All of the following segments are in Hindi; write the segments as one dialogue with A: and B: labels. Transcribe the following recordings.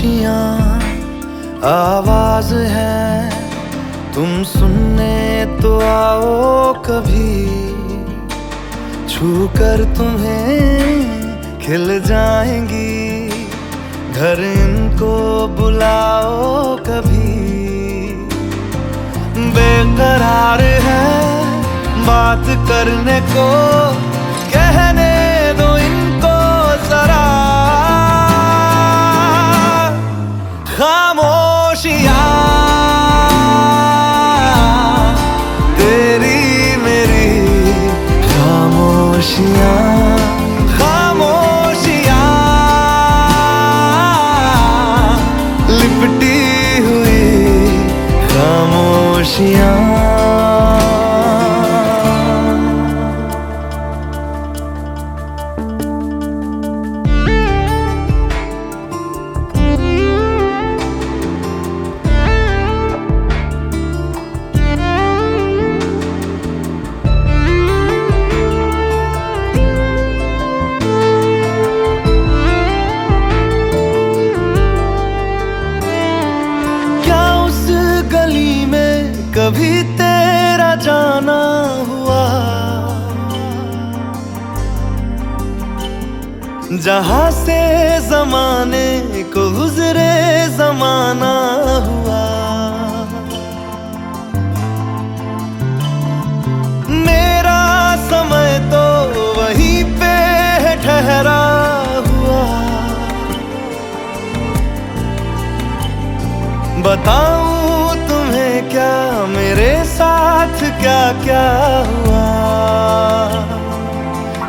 A: खामोशियाँ आवाज़ है। तुम सुनने तो आओ कभी। छू कर तुम्हें खिल जाएँगी। घर इनको बुलाओ कभी। बेकरार है बात करने को। कभी तेरा जाना हुआ। जहाँ से जमाने को गुजरे, जमाना हुआ। मेरा समय तो वहीं पे ठहरा हुआ। बताऊँ क्या मेरे साथ क्या क्या हुआ?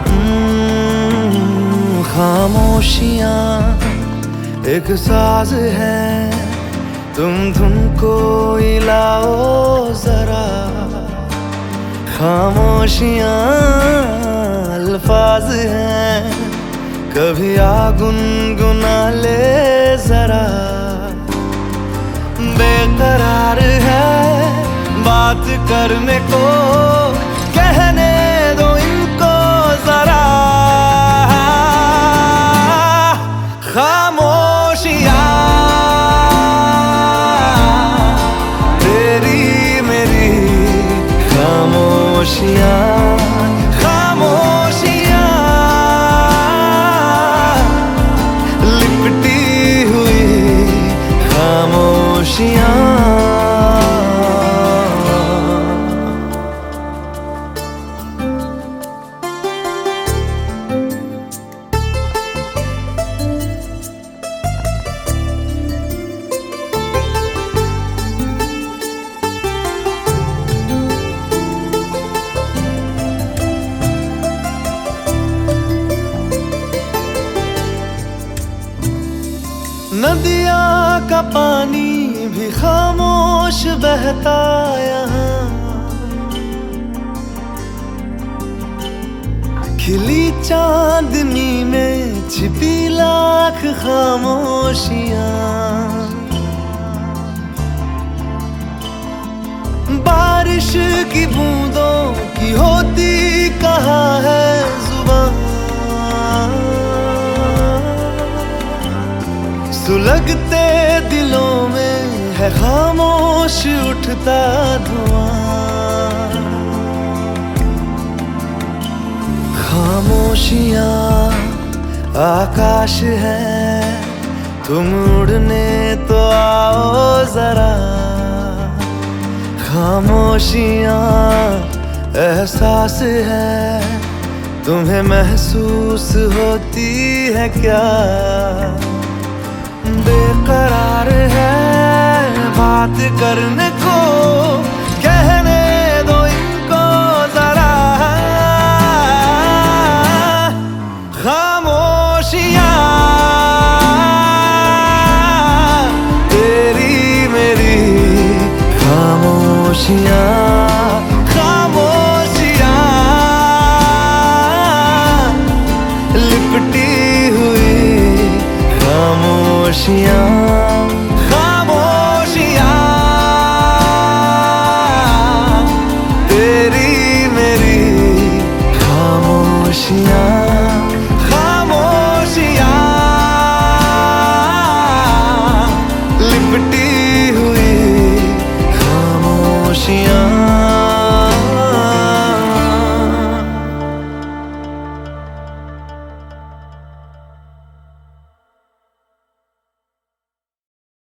A: हम्म, खामोशियाँ एक साज है। तुम धुन को इलाओ जरा। खामोशियाँ अल्फाज हैं। कभी आ गुनगुना ले जरा। है बात करने को कहने दो इनको जरा। खामोशियाँ तेरी मेरी खामोशियाँ। नदिया का पानी भी खामोश बहता यहाँ। खिली चांदनी में छिपी लाख खामोशियाँ। बारिश की बूंदों सुलगते दिलों में है, खामोश उठता धुआँ। खामोशियाँ, आकाश है, तुम उड़ने तो आओ जरा। खामोशियाँ, एहसास है, तुम्हें महसूस होती है क्या? करने को कहने दो इनको जरा। खामोशियाँ तेरी मेरी खामोशियाँ खामोशियाँ लिपटी हुई खामोशियाँ।